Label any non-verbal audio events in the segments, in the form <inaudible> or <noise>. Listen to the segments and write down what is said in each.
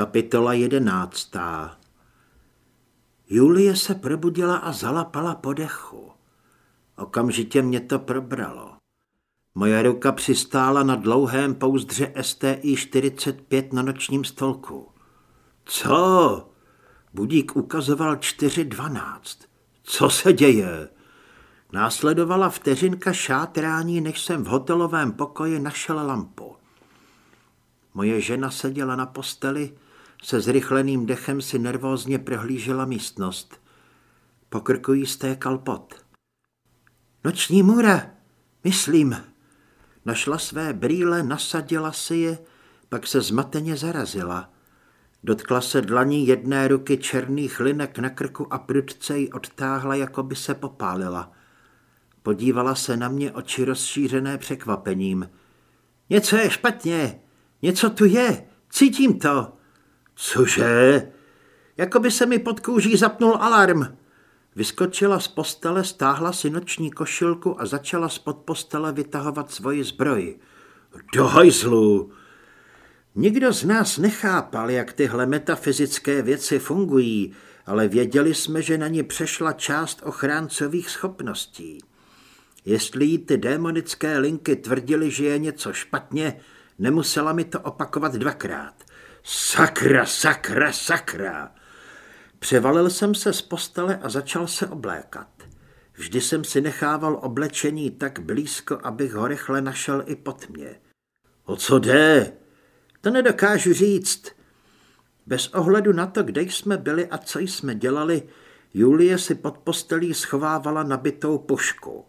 Kapitola jedenáctá Julie se probudila a zalapala po dechu. Okamžitě mě to probralo. Moje ruka přistála na dlouhém pouzdře STI 45 na nočním stolku. Co? Budík ukazoval 4.12. Co se děje? Následovala vteřinka šátrání, než jsem v hotelovém pokoji našel lampu. Moje žena seděla na posteli, se zrychleným dechem si nervózně prohlížela místnost. Po krku jí stékal pot. Noční můra, myslím. Našla své brýle, nasadila si je, pak se zmateně zarazila. Dotkla se dlaní jedné ruky černých linek na krku a prudce ji odtáhla, jako by se popálila. Podívala se na mě oči rozšířené překvapením. Něco je špatně, něco tu je, cítím to. Cože? Jako by se mi pod kůží zapnul alarm. Vyskočila z postele, stáhla si noční košilku a začala spod postele vytahovat svoji zbroj. Do hajzlu! Nikdo z nás nechápal, jak tyhle metafyzické věci fungují, ale věděli jsme, že na ní přešla část ochráncových schopností. Jestli jí ty démonické linky tvrdili, že je něco špatně, nemusela mi to opakovat dvakrát. Sakra, sakra, sakra! Převalil jsem se z postele a začal se oblékat. Vždy jsem si nechával oblečení tak blízko, abych ho rychle našel i pod mě. O co jde? To nedokážu říct. Bez ohledu na to, kde jsme byli a co jsme dělali, Julie si pod postelí schovávala nabitou pušku.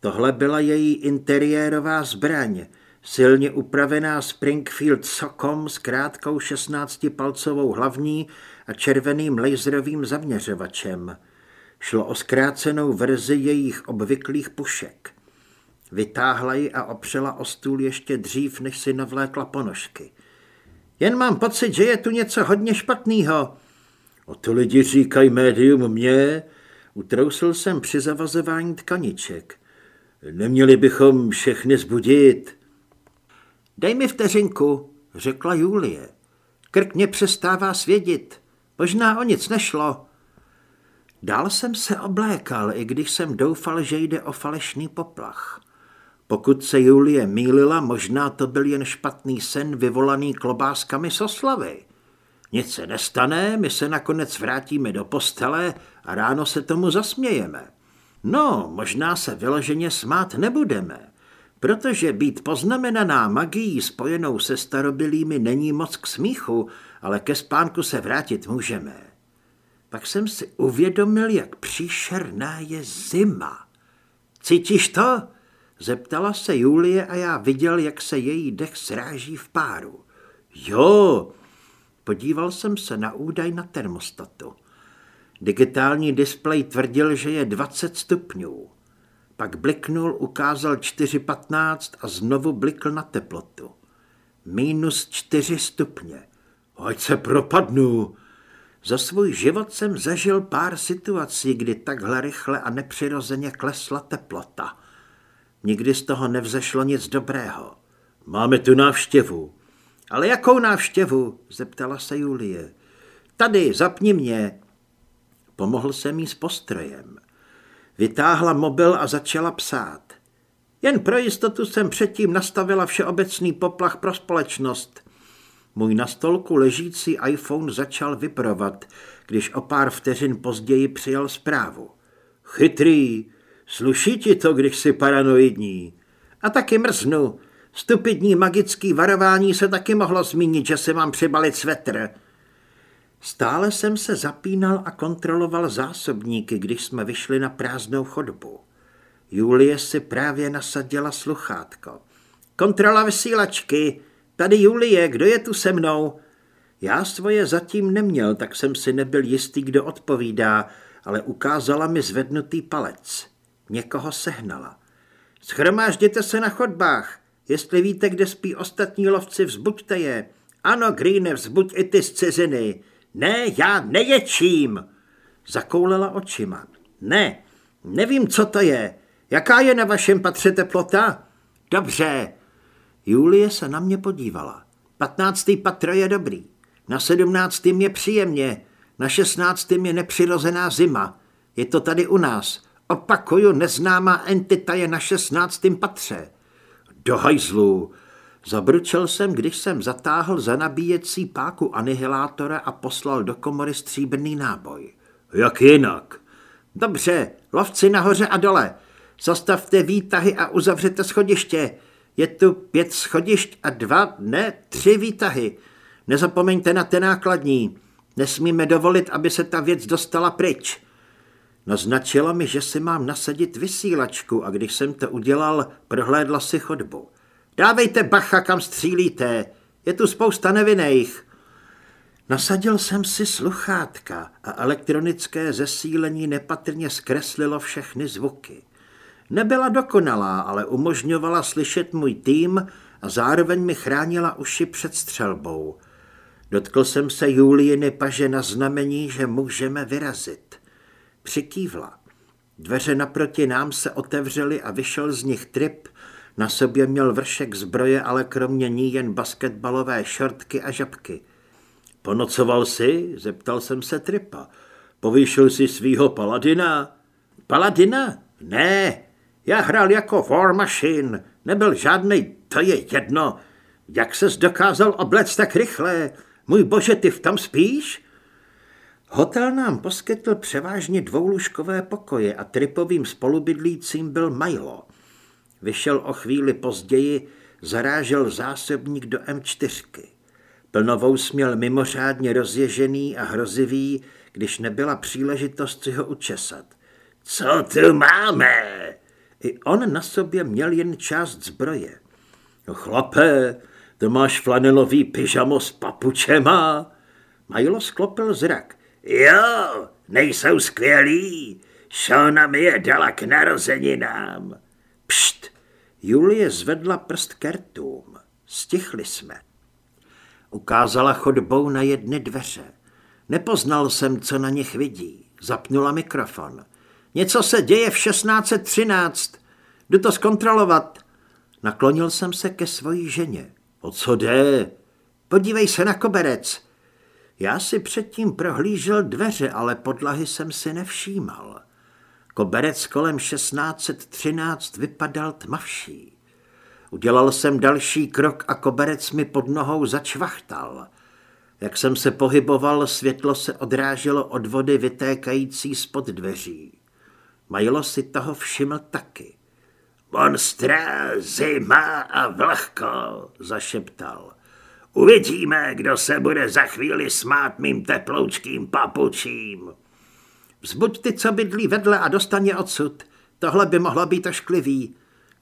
Tohle byla její interiérová zbraň, silně upravená Springfield Sokom s krátkou 16-palcovou hlavní a červeným laserovým zaměřovačem. Šlo o zkrácenou verzi jejich obvyklých pušek. Vytáhla ji a opřela o stůl ještě dřív, než si navlékla ponožky. Jen mám pocit, že je tu něco hodně špatného. O to lidi říkají médium mě. Utrousil jsem při zavazování tkaniček. Neměli bychom všechny zbudit. Dej mi vteřinku, řekla Julie. Krk mě přestává svědit. Možná o nic nešlo. Dál jsem se oblékal, i když jsem doufal, že jde o falešný poplach. Pokud se Julie mýlila, možná to byl jen špatný sen vyvolaný klobáskami z oslavy. Nic se nestane, my se nakonec vrátíme do postele a ráno se tomu zasmějeme. No, možná se vyloženě smát nebudeme, protože být poznamenaná magií spojenou se starobilými není moc k smíchu, ale ke spánku se vrátit můžeme. Pak jsem si uvědomil, jak příšerná je zima. Cítíš to? Zeptala se Julie a já viděl, jak se její dech sráží v páru. Jo, podíval jsem se na údaj na termostatu. Digitální displej tvrdil, že je 20 stupňů. Pak bliknul, ukázal 4,15 a znovu blikl na teplotu. Minus 4 stupně. Ať se propadnu. Za svůj život jsem zažil pár situací, kdy takhle rychle a nepřirozeně klesla teplota. Nikdy z toho nevzešlo nic dobrého. Máme tu návštěvu. Ale jakou návštěvu? zeptala se Julie. Tady, zapni mě. Pomohl jsem jí s postrojem. Vytáhla mobil a začala psát. Jen pro jistotu jsem předtím nastavila všeobecný poplach pro společnost. Můj na stolku ležící iPhone začal vyprovat, když o pár vteřin později přijal zprávu. Chytrý, sluší ti to, když jsi paranoidní. A taky mrznu. Stupidní magický varování se taky mohlo zmínit, že se mám přibalit svetr. Stále jsem se zapínal a kontroloval zásobníky, když jsme vyšli na prázdnou chodbu. Julie si právě nasadila sluchátko. Kontrola vysílačky. Tady Julie, kdo je tu se mnou? Já svoje zatím neměl, tak jsem si nebyl jistý, kdo odpovídá, ale ukázala mi zvednutý palec. Někoho sehnala. Schromážděte se na chodbách. Jestli víte, kde spí ostatní lovci, vzbuďte je. Ano, Greene, vzbuď i ty z ciziny. Ne, já neječím. Zakoulela očima. Ne, nevím, co to je. Jaká je na vašem patře teplota? Dobře. Julie se na mě podívala. Patnáctý patro je dobrý. Na sedmnáctým je příjemně, na šestnáctým je nepřirozená zima. Je to tady u nás. Opakuju, neznámá entita je na šestnáctým patře. Do hajzlu. Zabručel jsem, když jsem zatáhl za nabíjecí páku anihilátora a poslal do komory stříbrný náboj. Jak jinak? Dobře, lovci nahoře a dole. Zastavte výtahy a uzavřete schodiště. Je tu pět schodišť a dva, ne, tři výtahy. Nezapomeňte na ten nákladní. Nesmíme dovolit, aby se ta věc dostala pryč. Naznačila mi, že si mám nasadit vysílačku a když jsem to udělal, prohlédla si chodbu. Dávejte bacha, kam střílíte. Je tu spousta nevinných. Nasadil jsem si sluchátka a elektronické zesílení nepatrně zkreslilo všechny zvuky. Nebyla dokonalá, ale umožňovala slyšet můj tým a zároveň mi chránila uši před střelbou. Dotkl jsem se Juliny paže na znamení, že můžeme vyrazit. Přikývla. Dveře naproti nám se otevřely a vyšel z nich trip. Na sobě měl vršek zbroje, ale kromě ní jen basketbalové šortky a žabky. Ponocoval si? Zeptal jsem se tripa. Povýšil si svýho paladina? Paladina? Ne, já hrál jako War Machine, nebyl žádný, to je jedno. Jak ses dokázal oblec tak rychle? Můj bože, ty v tom spíš? Hotel nám poskytl převážně dvoulůžkové pokoje a tripovým spolubydlícím byl Milo. Vyšel o chvíli později, zarážel zásobník do M4. Plnovou směl mimořádně rozježený a hrozivý, když nebyla příležitost si ho učesat. Co tu máme? I on na sobě měl jen část zbroje. No chlape, to máš flanelový pyžamo s papučema? Majlo sklopil zrak. Jo, nejsou skvělí. Šona mi je dala k narozeninám. Pšt, Julie zvedla prst kertům. Stichli jsme. Ukázala chodbou na jedny dveře. Nepoznal jsem, co na nich vidí. Zapnula mikrofon. Něco se děje v 1613. Jdu to zkontrolovat. Naklonil jsem se ke svojí ženě. O co jde? Podívej se na koberec. Já si předtím prohlížel dveře, ale podlahy jsem si nevšímal. Koberec kolem 1613 vypadal tmavší. Udělal jsem další krok a koberec mi pod nohou začvachtal. Jak jsem se pohyboval, světlo se odráželo od vody vytékající spod dveří. Majlo si toho všiml taky. Monstra, zima a vlhko, zašeptal. Uvidíme, kdo se bude za chvíli smát mým teploučkým papučím. Vzbuď ty, co bydlí vedle a dostaň je odsud. Tohle by mohlo být ošklivý,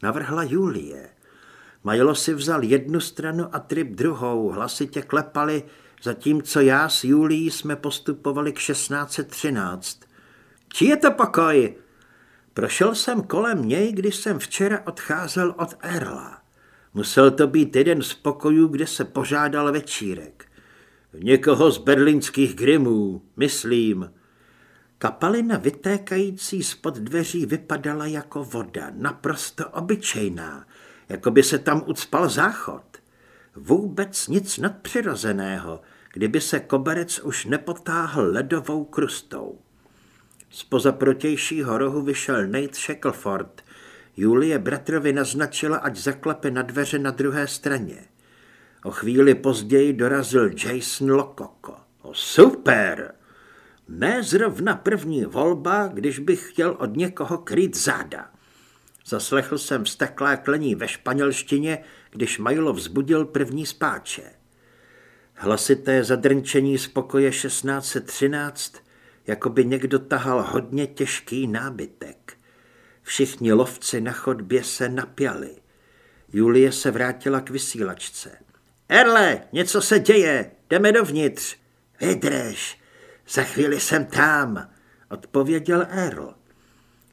navrhla Julie. Majlo si vzal jednu stranu a Trip druhou, hlasitě klepali, zatímco já s Julií jsme postupovali k 1613. Či je to pokoj? Prošel jsem kolem něj, když jsem včera odcházel od Erla. Musel to být jeden z pokojů, kde se požádal večírek. Někoho z berlínských grimů, myslím. Kapalina vytékající spod dveří vypadala jako voda, naprosto obyčejná, jako by se tam ucpal záchod. Vůbec nic nadpřirozeného, kdyby se koberec už nepotáhl ledovou krustou. Spoza protějšího rohu vyšel Nate Shackleford, Julie bratrovi naznačila, ať zaklepe na dveře na druhé straně. O chvíli později dorazil Jason Lokoko. O, super! Ne zrovna první volba, když bych chtěl od někoho krýt záda. Zaslechl jsem vsteklé klení ve španělštině, když Majlo vzbudil první spáče. Hlasité zadrnčení z pokoje 1613, jako by někdo tahal hodně těžký nábytek. Všichni lovci na chodbě se napjali. Julie se vrátila k vysílačce. Erle, něco se děje, jdeme dovnitř. Vydrž, za chvíli jsem tam, odpověděl Erl.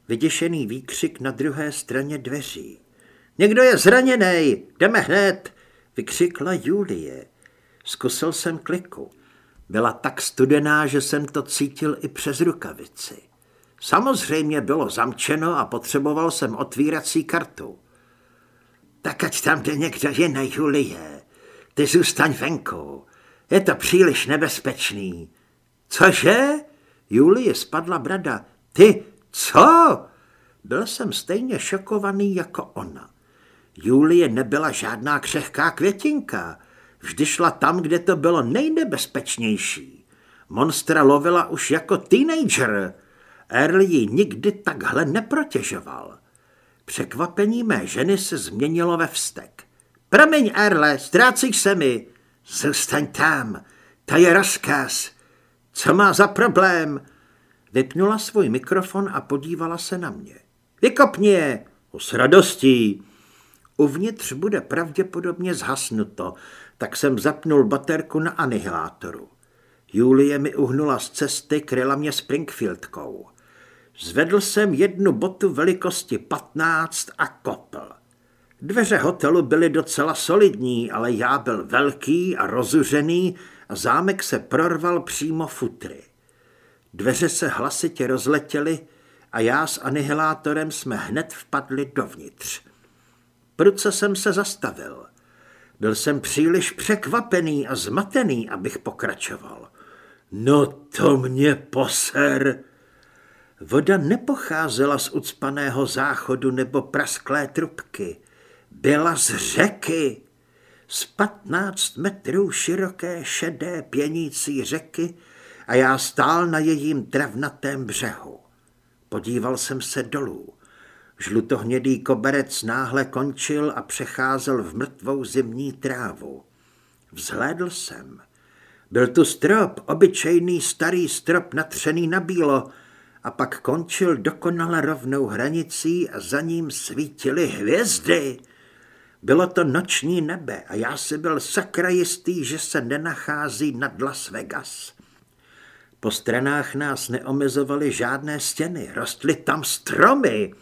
Vyděšený výkřik na druhé straně dveří. Někdo je zraněný, jdeme hned, vykřikla Julie. Zkusil jsem kliku. Byla tak studená, že jsem to cítil i přes rukavici. Samozřejmě bylo zamčeno a potřeboval jsem otvírací kartu. Tak ať tam jde někdo jiný, Julie. Ty zůstaň venku. Je to příliš nebezpečný. Cože? Julie spadla brada. Ty, co? Byl jsem stejně šokovaný jako ona. Julie nebyla žádná křehká květinka. Vždy šla tam, kde to bylo nejnebezpečnější. Monstra lovila už jako teenager. Earl ji nikdy takhle neprotěžoval. Překvapení mé ženy se změnilo ve vztek. Promiň, Erle, ztrácíš se mi. Zůstaň tam, to je rozkaz. Co má za problém? Vypnula svůj mikrofon a podívala se na mě. Vykopni je. S radostí. Uvnitř bude pravděpodobně zhasnuto, tak jsem zapnul baterku na anihilátoru. Julie mi uhnula z cesty, kryla mě Springfieldkou. Zvedl jsem jednu botu velikosti 15 a kopl. Dveře hotelu byly docela solidní, ale já byl velký a rozuřený a zámek se prorval přímo futry. Dveře se hlasitě rozletěly a já s anihilátorem jsme hned vpadli dovnitř. Prudce jsem se zastavil. Byl jsem příliš překvapený a zmatený, abych pokračoval. No to mě poser! Voda nepocházela z ucpaného záchodu nebo prasklé trubky. Byla z řeky. Z patnáct metrů široké šedé pěnící řeky a já stál na jejím travnatém břehu. Podíval jsem se dolů. Žlutohnědý koberec náhle končil a přecházel v mrtvou zimní trávu. Vzhlédl jsem. Byl tu strop, obyčejný starý strop natřený na bílo, a pak končil dokonale rovnou hranicí a za ním svítily hvězdy. Bylo to noční nebe a já si byl sakra jistý, že se nenachází nad Las Vegas. Po stranách nás neomezovaly žádné stěny, rostly tam stromy.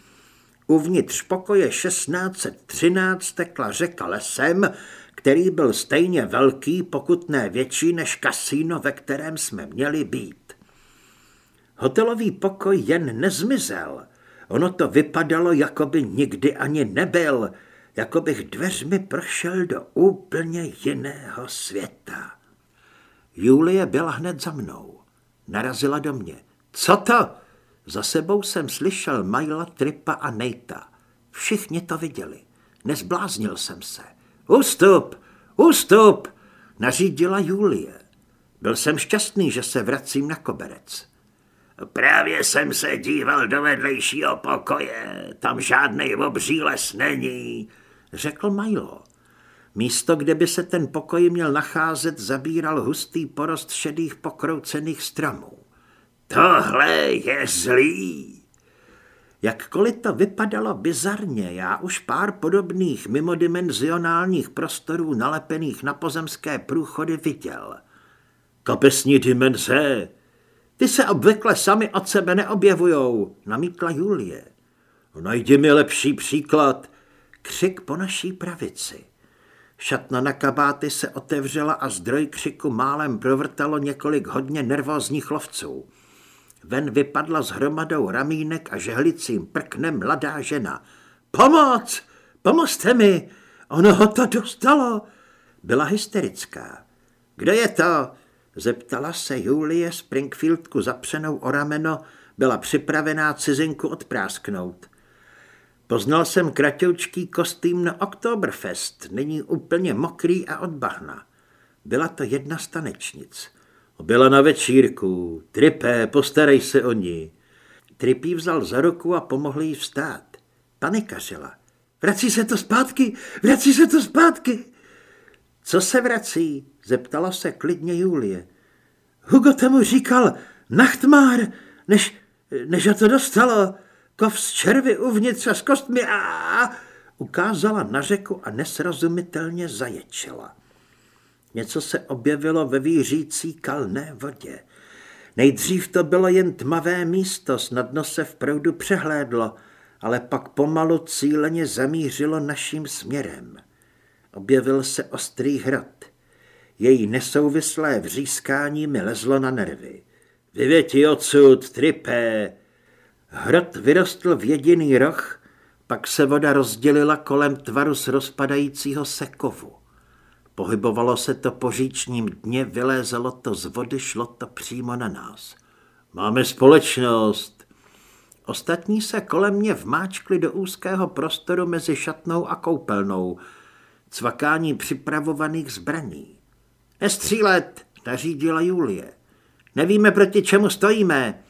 Uvnitř pokoje 1613 tekla řeka lesem, který byl stejně velký, pokud ne větší než kasíno, ve kterém jsme měli být. Hotelový pokoj jen nezmizel. Ono to vypadalo, jako by nikdy ani nebyl, jako bych dveřmi prošel do úplně jiného světa. Julie byla hned za mnou. Narazila do mě. Co to? Za sebou jsem slyšel Majla, Tripa a Nejta. Všichni to viděli. Nezbláznil jsem se. Ústup! Ústup! Nařídila Julie. Byl jsem šťastný, že se vracím na koberec. Právě jsem se díval do vedlejšího pokoje. Tam žádný obří les není, řekl Milo. Místo, kde by se ten pokoj měl nacházet, zabíral hustý porost šedých pokroucených stromů. Tohle je zlý. Jakkoliv to vypadalo bizarně, já už pár podobných mimodimenzionálních prostorů nalepených na pozemské průchody viděl. Kapesní dimenze, ty se obvykle sami od sebe neobjevujou, namítla Julie. Najdi mi lepší příklad, křik po naší pravici. Šatna na kabáty se otevřela a zdroj křiku málem provrtalo několik hodně nervózních lovců. Ven vypadla s hromadou ramínek a žehlicím prknem mladá žena. Pomoc! Pomozte mi! Ono ho to dostalo! Byla hysterická. Kdo je to? Zeptala se Julie Springfieldku zapřenou o rameno, byla připravená cizinku odprásknout. Poznal jsem kratoučký kostým na Oktoberfest, není úplně mokrý a od bahna. Byla to jedna z tanečnic. Byla na večírku. Tripé, postarej se o ní. Tripí vzal za ruku a pomohl jí vstát. Panikařila. Vrací se to zpátky, vrací se to zpátky. Co se vrací? Zeptala se klidně Julie. Hugo tomu říkal nachtmár, než, než to dostalo. Kov z červy uvnitř a s kostmi a ukázala na řeku a nesrozumitelně zaječela. Něco se objevilo ve výřící kalné vodě. Nejdřív to bylo jen tmavé místo, snadno se v proudu přehlédlo, ale pak pomalu cíleně zamířilo naším směrem. Objevil se ostrý hrad. Její nesouvislé vřískání mi lezlo na nervy. Vyvěti odsud, tripé! Hrad vyrostl v jediný roh, pak se voda rozdělila kolem tvaru z rozpadajícího se kovu. Pohybovalo se to po říčním dně, vylézalo to z vody, šlo to přímo na nás. Máme společnost. Ostatní se kolem mě vmáčkli do úzkého prostoru mezi šatnou a koupelnou, cvakání připravovaných zbraní. Nestřílet, nařídila Julie. Nevíme, proti čemu stojíme.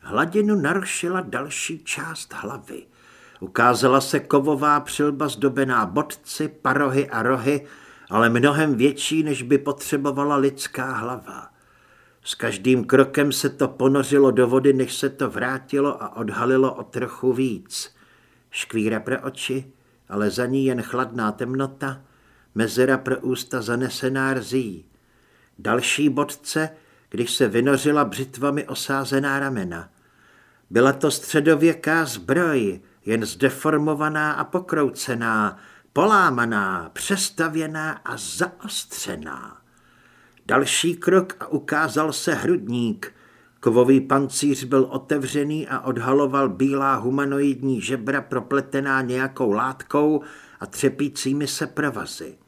Hladinu narušila další část hlavy. Ukázala se kovová přilba zdobená bodci, parohy a rohy, ale mnohem větší, než by potřebovala lidská hlava. S každým krokem se to ponořilo do vody, než se to vrátilo a odhalilo o trochu víc. Škvíra pro oči, ale za ní jen chladná temnota, mezera pro ústa zanesená rzí. Další bodce, když se vynořila břitvami osázená ramena. Byla to středověká zbroj, jen zdeformovaná a pokroucená, polámaná, přestavěná a zaostřená. Další krok a ukázal se hrudník. Kovový pancíř byl otevřený a odhaloval bílá humanoidní žebra propletená nějakou látkou a třepícími se provazy.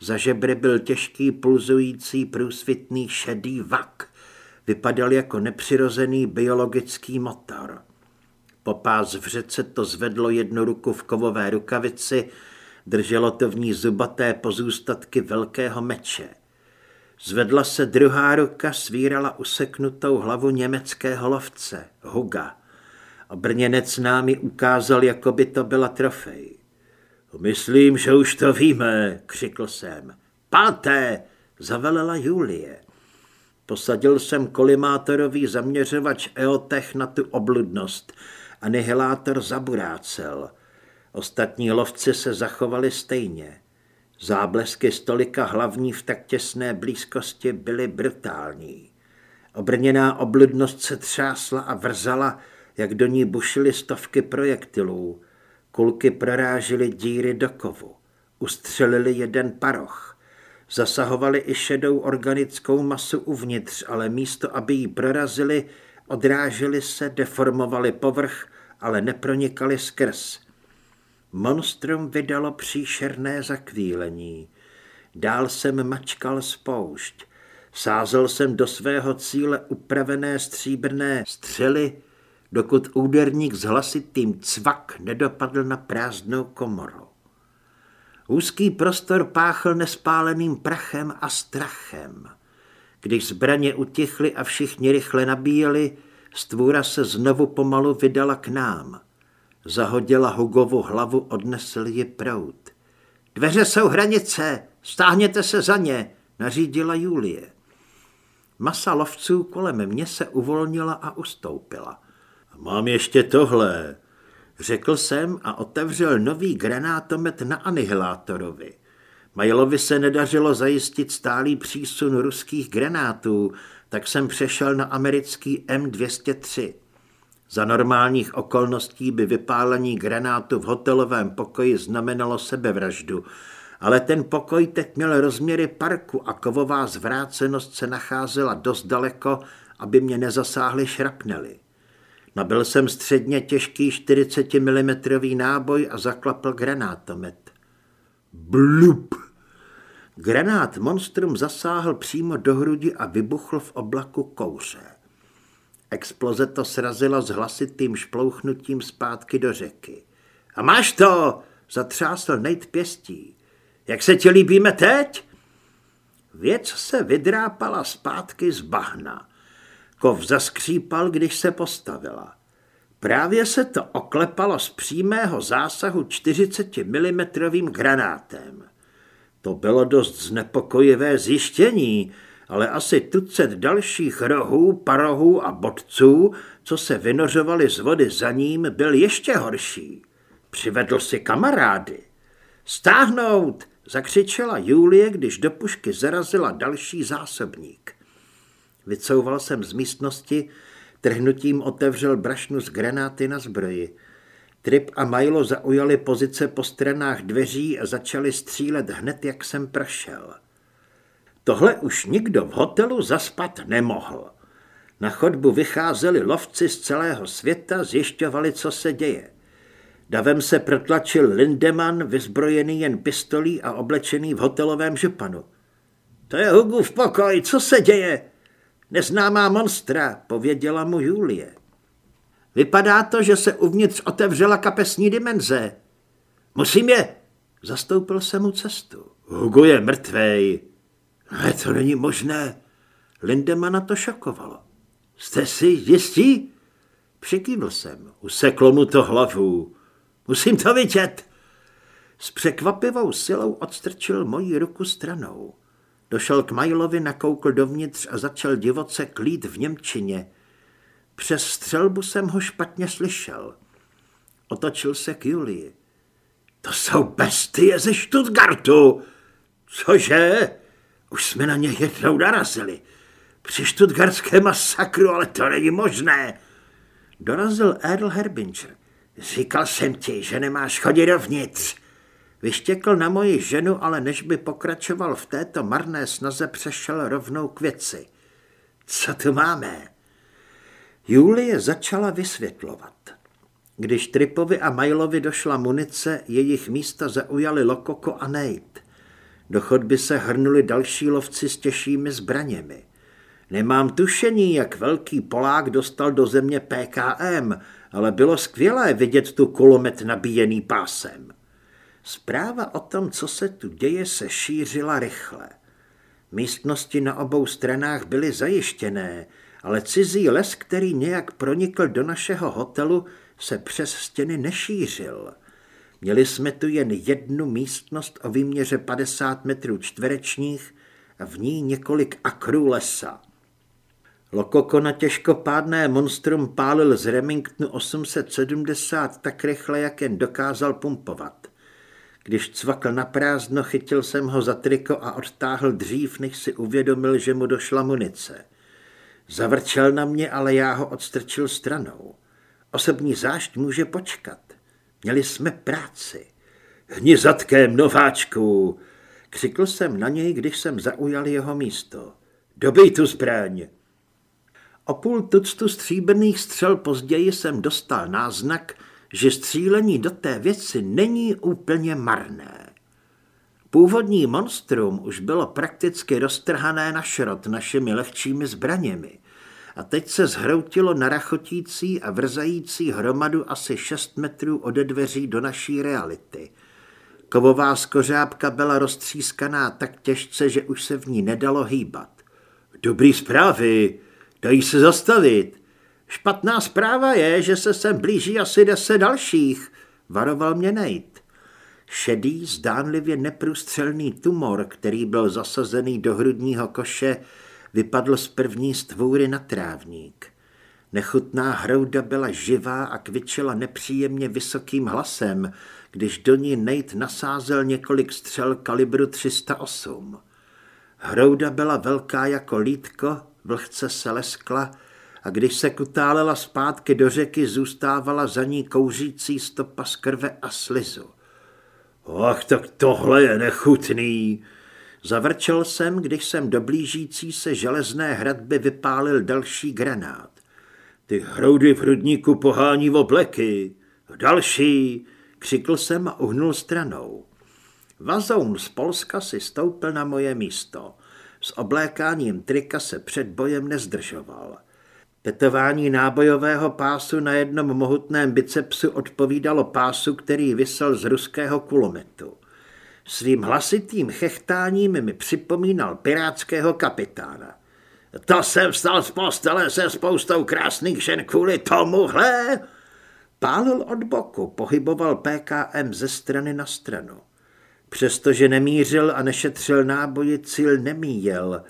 Za žebry byl těžký pulzující průsvitný šedý vak. Vypadal jako nepřirozený biologický motor. Po pás v řece to zvedlo jednu ruku v kovové rukavici, drželo to v ní zubaté pozůstatky velkého meče. Zvedla se druhá ruka, svírala useknutou hlavu německého lovce, Huga. Brněnec námi ukázal, jako by to byla trofej. Myslím, že už to víme, křikl jsem. Páté, zavelela Julie. Posadil jsem kolimátorový zaměřovač EOTech na tu obludnost. Anihilátor zaburácel. Ostatní lovci se zachovali stejně. Záblesky stolika hlavní v tak těsné blízkosti byly brutální. Obrněná obludnost se třásla a vrzala, jak do ní bušily stovky projektilů. Kulky prorážily díry do kovu. Ustřelili jeden paroch. Zasahovali i šedou organickou masu uvnitř, ale místo, aby ji prorazili, odráželi se, deformovali povrch, ale nepronikali skrz. Monstrum vydalo příšerné zakvílení. Dál jsem mačkal spoušť. Sázel jsem do svého cíle upravené stříbrné střely, dokud úderník s hlasitým cvak nedopadl na prázdnou komoru. Úzký prostor páchl nespáleným prachem a strachem. Když zbraně utichly a všichni rychle nabíjeli, stvůra se znovu pomalu vydala k nám. Zahodila Hugovu hlavu, odnesl ji prout. Dveře jsou hranice, stáhněte se za ně, nařídila Julie. Masa lovců kolem mě se uvolnila a ustoupila. Mám ještě tohle, řekl jsem a otevřel nový granátomet na anihilátorovi. Majlovi se nedařilo zajistit stálý přísun ruských granátů, tak jsem přešel na americký M203. Za normálních okolností by vypálení granátu v hotelovém pokoji znamenalo sebevraždu, ale ten pokoj teď měl rozměry parku a kovová zvrácenost se nacházela dost daleko, aby mě nezasáhly šrapnely. Nabil jsem středně těžký 40 mm náboj a zaklapl granátomet. Blup! Granát monstrum zasáhl přímo do hrudi a vybuchl v oblaku kouře. Exploze to srazila s hlasitým šplouchnutím zpátky do řeky. A máš to, zatřásl Nate pěstí. Jak se ti líbíme teď? Věc se vydrápala zpátky z bahna. Kov zaskřípal, když se postavila. Právě se to oklepalo z přímého zásahu 40 mm granátem. To bylo dost znepokojivé zjištění, ale asi tucet dalších rohů, parohů a bodců, co se vynořovali z vody za ním, byl ještě horší. Přivedl si kamarády. Stáhnout, zakřičela Julie, když do pušky zarazila další zásobník. Vycouval jsem z místnosti, trhnutím otevřel brašnu z granáty na zbroji. Trip a Milo zaujali pozice po stranách dveří a začali střílet hned, jak jsem pršel. Tohle už nikdo v hotelu zaspat nemohl. Na chodbu vycházeli lovci z celého světa, zjišťovali, co se děje. Davem se protlačil Lindemann, vyzbrojený jen pistolí a oblečený v hotelovém županu. To je Hugu v pokoj, co se děje? Neznámá monstra, pověděla mu Julie. Vypadá to, že se uvnitř otevřela kapesní dimenze. Musím je. Zastoupil se mu cestu. Hugo je mrtvej. Ale to není možné. Lindemana to šokovalo. Jste si jistí? Přikývl jsem. Useklo mu to hlavu. Musím to vidět. S překvapivou silou odstrčil moji ruku stranou. Došel k Majlovi, nakoukl dovnitř a začal divoce klít v Němčině. Přes střelbu jsem ho špatně slyšel. Otočil se k Julii. To jsou bestie ze Stuttgartu. Cože? Už jsme na ně jednou narazili. Při štutgarském masakru, ale to není možné. Dorazil Erl Herbinger. Říkal jsem ti, že nemáš chodit dovnitř. Vyštěkl na moji ženu, ale než by pokračoval v této marné snaze, přešel rovnou k věci. Co tu máme? Julie začala vysvětlovat. Když Tripovi a Majlovi došla munice, jejich místa zaujali Lokoko a Nate. Do chodby se hrnuli další lovci s těžšími zbraněmi. Nemám tušení, jak velký Polák dostal do země PKM, ale bylo skvělé vidět tu kulomet nabíjený pásem. Zpráva o tom, co se tu děje, se šířila rychle. Místnosti na obou stranách byly zajištěné, ale cizí les, který nějak pronikl do našeho hotelu, se přes stěny nešířil. Měli jsme tu jen jednu místnost o výměře 50 metrů čtverečních a v ní několik akrů lesa. Lokoko na těžkopádné monstrum pálil z Remingtonu 870 tak rychle, jak jen dokázal pumpovat. Když cvakl na prázdno, chytil jsem ho za triko a odtáhl dřív, než si uvědomil, že mu došla munice. Zavrčel na mě, ale já ho odstrčil stranou. Osobní zášť může počkat. Měli jsme práci. Hni zadkem, nováčku! Křikl jsem na něj, když jsem zaujal jeho místo. Dobej tu zbraň! O půl tuctu stříbrných střel později jsem dostal náznak, že střílení do té věci není úplně marné. Původní monstrum už bylo prakticky roztrhané na šrot našimi lehčími zbraněmi a teď se zhroutilo na rachotící a vrzající hromadu asi 6 metrů ode dveří do naší reality. Kovová skořápka byla roztřískaná tak těžce, že už se v ní nedalo hýbat. Dobrý zprávy, dají se zastavit. Špatná zpráva je, že se sem blíží asi deset dalších, varoval mě Nate. Šedý, zdánlivě neprůstřelný tumor, který byl zasazený do hrudního koše, vypadl z první stvůry na trávník. Nechutná hrouda byla živá a kvičela nepříjemně vysokým hlasem, když do ní Nate nasázel několik střel kalibru 308. Hrouda byla velká jako lítko, vlhce se leskla a když se kutálela zpátky do řeky, zůstávala za ní kouřící stopa z krve a slizu. Ach, tak tohle je nechutný, Zavrčel jsem, když jsem do blížící se železné hradby vypálil další granát. Ty hroudy v hrudníku pohání v obleky. Další, křikl jsem a uhnul stranou. Vazoun z Polska si stoupil na moje místo. S oblékáním trika se před bojem nezdržoval. Tetování nábojového pásu na jednom mohutném bicepsu odpovídalo pásu, který vysel z ruského kulometu. Svým hlasitým chechtáním mi připomínal pirátského kapitána. To jsem vstal z postele se spoustou krásných žen kvůli tomuhle. Pálil od boku, pohyboval PKM ze strany na stranu. Přestože nemířil a nešetřil náboji, cíl nemíjel.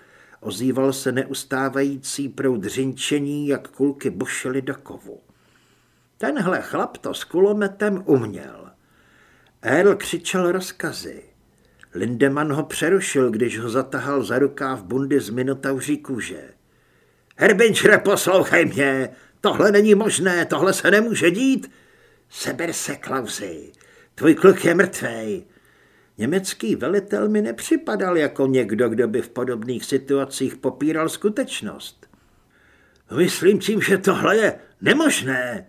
Ozýval se neustávající proud řinčení, jak kulky bušily do kovu. Tenhle chlap to s kulometem uměl. Earl křičel rozkazy. Lindemann ho přerušil, když ho zatahal za rukáv bundy z minotauří kůže. Herbinčre, poslouchej mě, tohle není možné, tohle se nemůže dít. Seber se, Klausy, tvůj kluk je mrtvej. Německý velitel mi nepřipadal jako někdo, kdo by v podobných situacích popíral skutečnost. Myslím tím, že tohle je nemožné.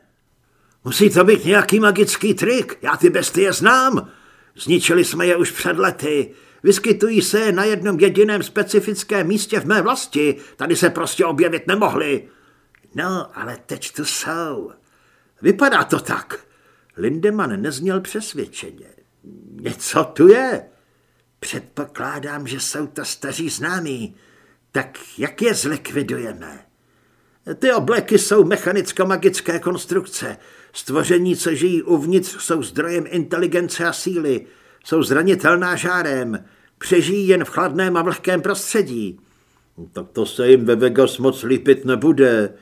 Musí to být nějaký magický trik, já ty bestie znám. Zničili jsme je už před lety. Vyskytují se na jednom jediném specifickém místě v mé vlasti. Tady se prostě objevit nemohli. No, ale teď tu jsou. Vypadá to tak. Lindemann nezněl přesvědčeně. Něco tu je. Předpokládám, že jsou to staří známí. Tak jak je zlikvidujeme? Ty obleky jsou mechanicko-magické konstrukce. Stvoření, co žijí uvnitř, jsou zdrojem inteligence a síly. Jsou zranitelná žárem. Přežijí jen v chladném a vlhkém prostředí. Tak to se jim ve Vegas moc lípit nebude,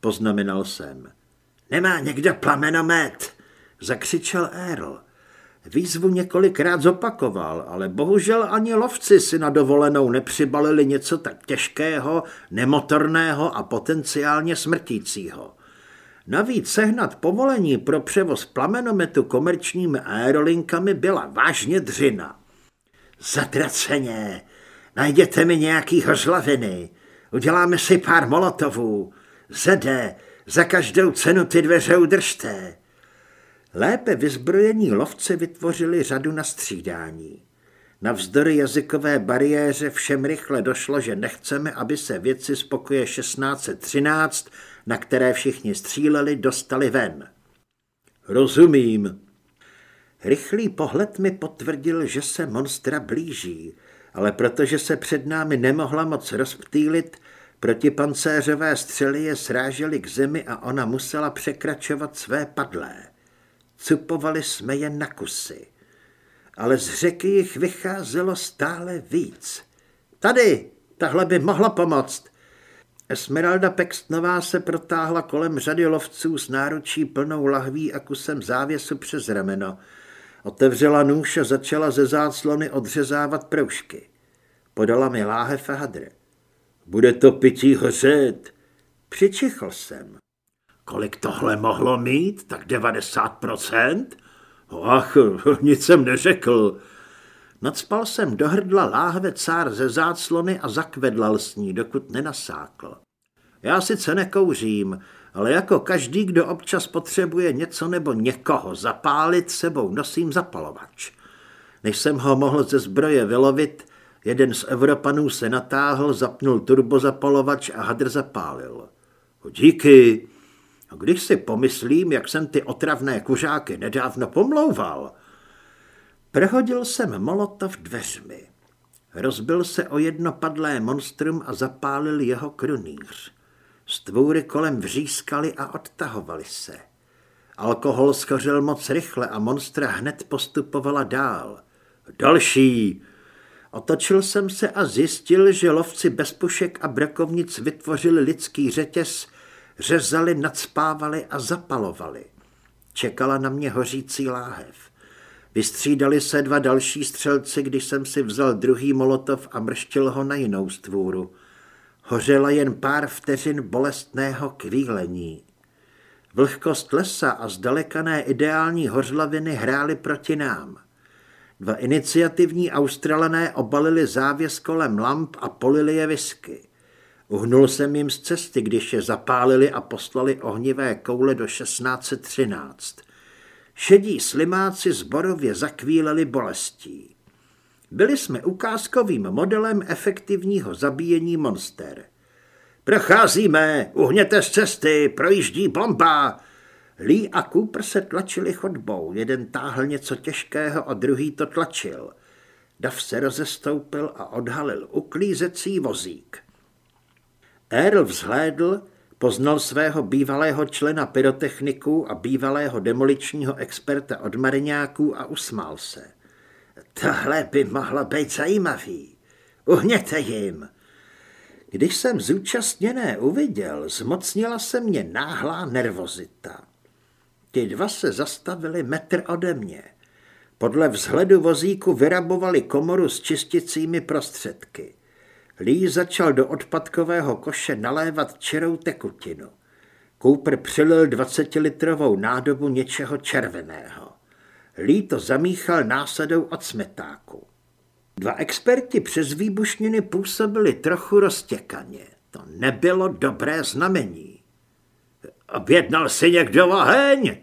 poznamenal jsem. Nemá někdo plamenomet, zakřičel Earl. Výzvu několikrát zopakoval, ale bohužel ani lovci si na dovolenou nepřibalili něco tak těžkého, nemotorného a potenciálně smrtícího. Navíc sehnat povolení pro převoz plamenometu komerčními aerolinkami byla vážně dřina. Zatraceně, najděte mi nějaký hořlaviny, uděláme si pár molotovů, zede, za každou cenu ty dveře udržte. Lépe vyzbrojení lovci vytvořili řadu na střídání. Navzdory jazykové bariéře všem rychle došlo, že nechceme, aby se věci z pokoje 1613, na které všichni stříleli, dostali ven. Rozumím. Rychlý pohled mi potvrdil, že se monstra blíží, ale protože se před námi nemohla moc rozptýlit, protipancéřové střely je srážely k zemi a ona musela překračovat své padlé. Cupovali jsme je na kusy. Ale z řeky jich vycházelo stále víc. Tady, tahle by mohla pomoct. Esmeralda Pextnová se protáhla kolem řady lovců s náručí plnou lahví a kusem závěsu přes rameno. Otevřela nůž a začala ze záclony odřezávat proužky. Podala mi láhev a hadr. Bude to pití hořet. Přičichl jsem. Kolik tohle mohlo mít? Tak 90%? Ach, <laughs> nic jsem neřekl. Nadspal jsem do hrdla láhve cár ze záclony a zakvedlal s ní, dokud nenasákl. Já sice nekouřím, ale jako každý, kdo občas potřebuje něco nebo někoho zapálit, sebou nosím zapalovač. Než jsem ho mohl ze zbroje vylovit, jeden z Evropanů se natáhl, zapnul turbozapalovač a hadr zapálil. Díky, když si pomyslím, jak jsem ty otravné kuřáky nedávno pomlouval, prehodil jsem molotov dveřmi. Rozbil se o jedno padlé monstrum a zapálil jeho krunýř. Stvůry kolem vřískaly a odtahovaly se. Alkohol schořel moc rychle a monstra hned postupovala dál. Další! Otočil jsem se a zjistil, že lovci bez pušek a brakovnic vytvořili lidský řetěz, řezali, nadspávali a zapalovali. Čekala na mě hořící láhev. Vystřídali se dva další střelci, když jsem si vzal druhý molotov a mrštil ho na jinou stvůru. Hořela jen pár vteřin bolestného kvílení. Vlhkost lesa a zdalekané ideální hořlaviny hrály proti nám. Dva iniciativní australané obalili závěs kolem lamp a polili je whisky. Uhnul jsem jim z cesty, když je zapálili a poslali ohnivé koule do 1613. Šedí slimáci zborově zakvíleli bolestí. Byli jsme ukázkovým modelem efektivního zabíjení monster. Procházíme, uhněte z cesty, projíždí bomba. Lee a Cooper se tlačili chodbou, jeden táhl něco těžkého a druhý to tlačil. Dav se rozestoupil a odhalil uklízecí vozík. Earl vzhlédl, poznal svého bývalého člena pyrotechniků a bývalého demoličního experta od mariňáků a usmál se. Tohle by mohlo být zajímavý. Uhněte jim. Když jsem zúčastněné uviděl, zmocnila se mě náhlá nervozita. Ty dva se zastavili metr ode mě. Podle vzhledu vozíku vyrabovali komoru s čisticími prostředky. Lee začal do odpadkového koše nalévat čirou tekutinu. Cooper přilil 20-litrovou nádobu něčeho červeného. Lee to zamíchal násadou od smetáku. Dva experti přes výbušniny působili trochu roztěkaně. To nebylo dobré znamení. Objednal si někdo oheň?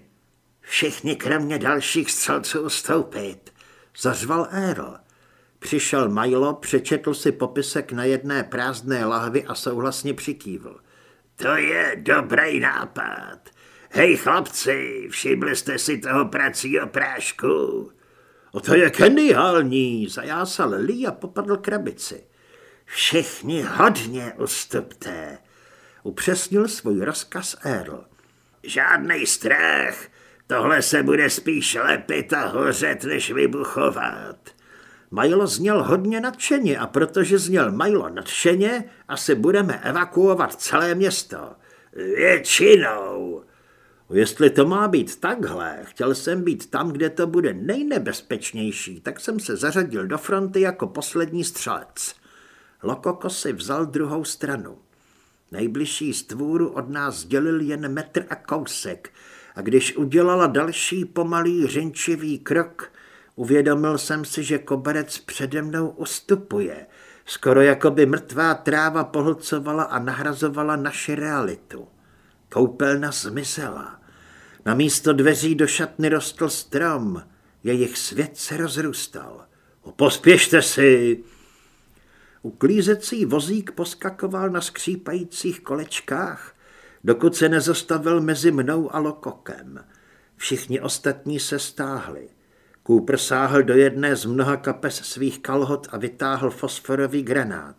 Všichni kromě dalších střelců stoupit, zařval Earl. Přišel Milo, přečetl si popisek na jedné prázdné lahvi a souhlasně přikývl. To je dobrý nápad. Hej chlapci, všimli jste si toho pracího prášku? O to je geniální, zajásal Lee a popadl krabici. Všichni hodně ustupte, upřesnil svůj rozkaz Earl. Žádný strach, tohle se bude spíš lepit a hořet, než vybuchovat. Milo zněl hodně nadšeně a protože zněl Milo nadšeně, asi budeme evakuovat celé město. Většinou. Jestli to má být takhle, chtěl jsem být tam, kde to bude nejnebezpečnější, tak jsem se zařadil do fronty jako poslední střelec. Lokoko si vzal druhou stranu. Nejbližší stvůru od nás dělil jen metr a kousek a když udělala další pomalý řinčivý krok, uvědomil jsem si, že koberec přede mnou ustupuje, skoro jako by mrtvá tráva pohlcovala a nahrazovala naši realitu. Koupelna zmizela. Na místo dveří do šatny rostl strom, jejich svět se rozrůstal. Pospěšte si! Uklízecí vozík poskakoval na skřípajících kolečkách, dokud se nezastavil mezi mnou a Lokokem. Všichni ostatní se stáhli. Cooper sáhl do jedné z mnoha kapes svých kalhot a vytáhl fosforový granát.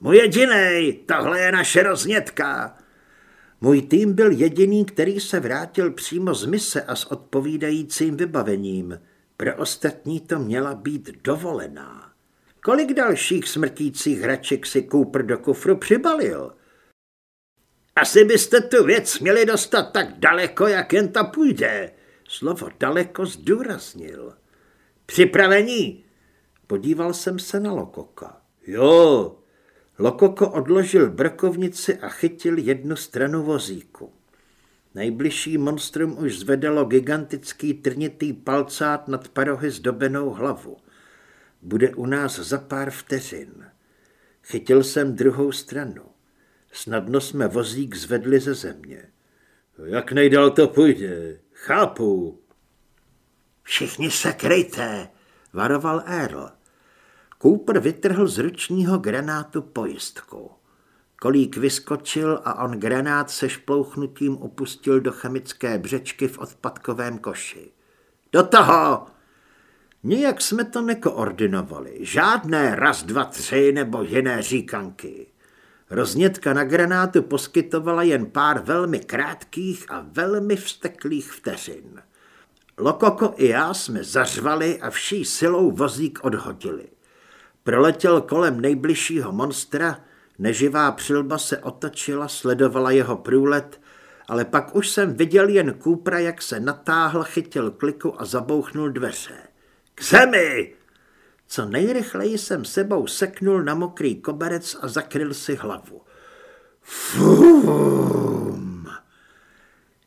Můj jedinej, tohle je naše roznětka. Můj tým byl jediný, který se vrátil přímo z mise a s odpovídajícím vybavením. Pro ostatní to měla být dovolená. Kolik dalších smrtících hraček si Cooper do kufru přibalil? Asi byste tu věc měli dostat tak daleko, jak jen ta půjde. Slovo daleko zdůraznil. Připravení? Podíval jsem se na Lokoka. Jo. Lokoko odložil brkovnici a chytil jednu stranu vozíku. Nejbližší monstrum už zvedalo gigantický trnitý palcát nad parohy zdobenou hlavu. Bude u nás za pár vteřin. Chytil jsem druhou stranu. Snadno jsme vozík zvedli ze země. Jak nejdál to půjde? Chápu. Všichni se kryjte, varoval Earl. Cooper vytrhl z ručního granátu pojistku. Kolík vyskočil a on granát se šplouchnutím opustil do chemické břečky v odpadkovém koši. Do toho! Nijak jsme to nekoordinovali. Žádné raz, dva, tři nebo jiné říkanky. Roznětka na granátu poskytovala jen pár velmi krátkých a velmi vsteklých vteřin. Lokoko i já jsme zařvali a vší silou vozík odhodili. Proletěl kolem nejbližšího monstra, neživá přilba se otočila, sledovala jeho průlet, ale pak už jsem viděl jen Kůpra, jak se natáhl, chytil kliku a zabouchnul dveře. K zemi! Co nejrychleji jsem sebou seknul na mokrý koberec a zakryl si hlavu. Fum!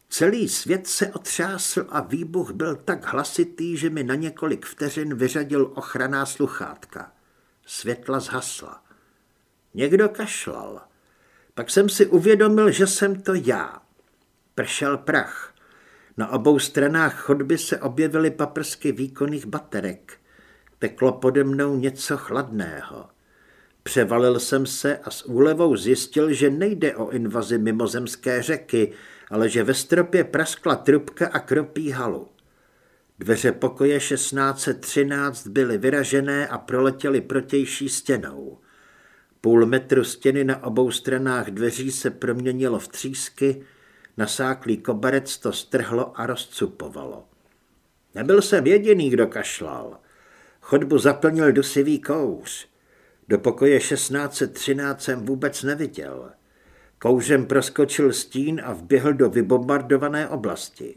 Celý svět se otřásl a výbuch byl tak hlasitý, že mi na několik vteřin vyřadil ochranná sluchátka. Světla zhasla. Někdo kašlal. Pak jsem si uvědomil, že jsem to já. Pršel prach. Na obou stranách chodby se objevily paprsky výkonných baterek. Teklo pode mnou něco chladného. Převalil jsem se a s úlevou zjistil, že nejde o invazi mimozemské řeky, ale že ve stropě praskla trubka a kropí halu. Dveře pokoje 1613 byly vyražené a proletěly protější stěnou. Půl metru stěny na obou stranách dveří se proměnilo v třísky, nasáklý koberec to strhlo a rozcupovalo. Nebyl jsem jediný, kdo kašlal. Chodbu zaplnil dusivý kouř. Do pokoje 1613 jsem vůbec neviděl. Kouřem proskočil stín a vběhl do vybombardované oblasti.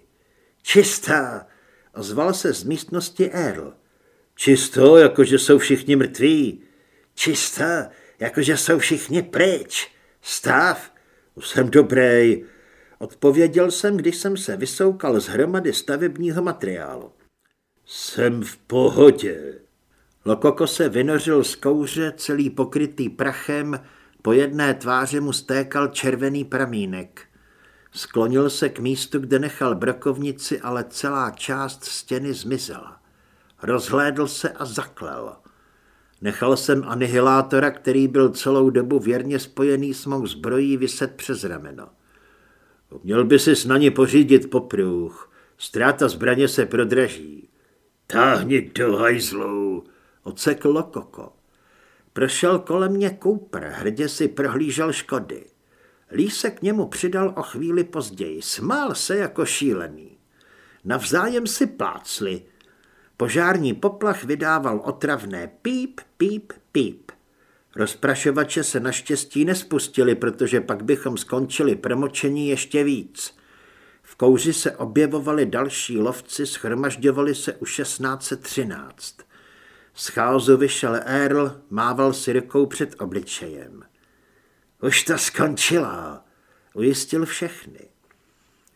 Čistá! Ozval se z místnosti Earl. Čisto, jakože jsou všichni mrtví. Čistá, jakože jsou všichni pryč. Stav, jsem dobrý. Odpověděl jsem, když jsem se vysoukal z hromady stavebního materiálu. Jsem v pohodě. Lokoko se vynořil z kouře, celý pokrytý prachem, po jedné tváři mu stékal červený pramínek. Sklonil se k místu, kde nechal brokovnici, ale celá část stěny zmizela. Rozhlédl se a zaklel. Nechal jsem anihilátora, který byl celou dobu věrně spojený s mou zbrojí, vyset přes rameno. Měl by si na ní pořídit popruh. Ztráta zbraně se prodraží. Táhni do hajzlu, ocekl Lokoko. Prošel kolem mě Cooper, hrdě si prohlížel škody. Lí se k němu přidal o chvíli později, smál se jako šílený. Navzájem si plácli. Požární poplach vydával otravné píp, píp, píp. Rozprašovače se naštěstí nespustili, protože pak bychom skončili promočení ještě víc. V kouři se objevovali další lovci, schromažďovali se u 1613. Z chaosu vyšel Earl, mával si rukou před obličejem. Už to skončila, ujistil všechny.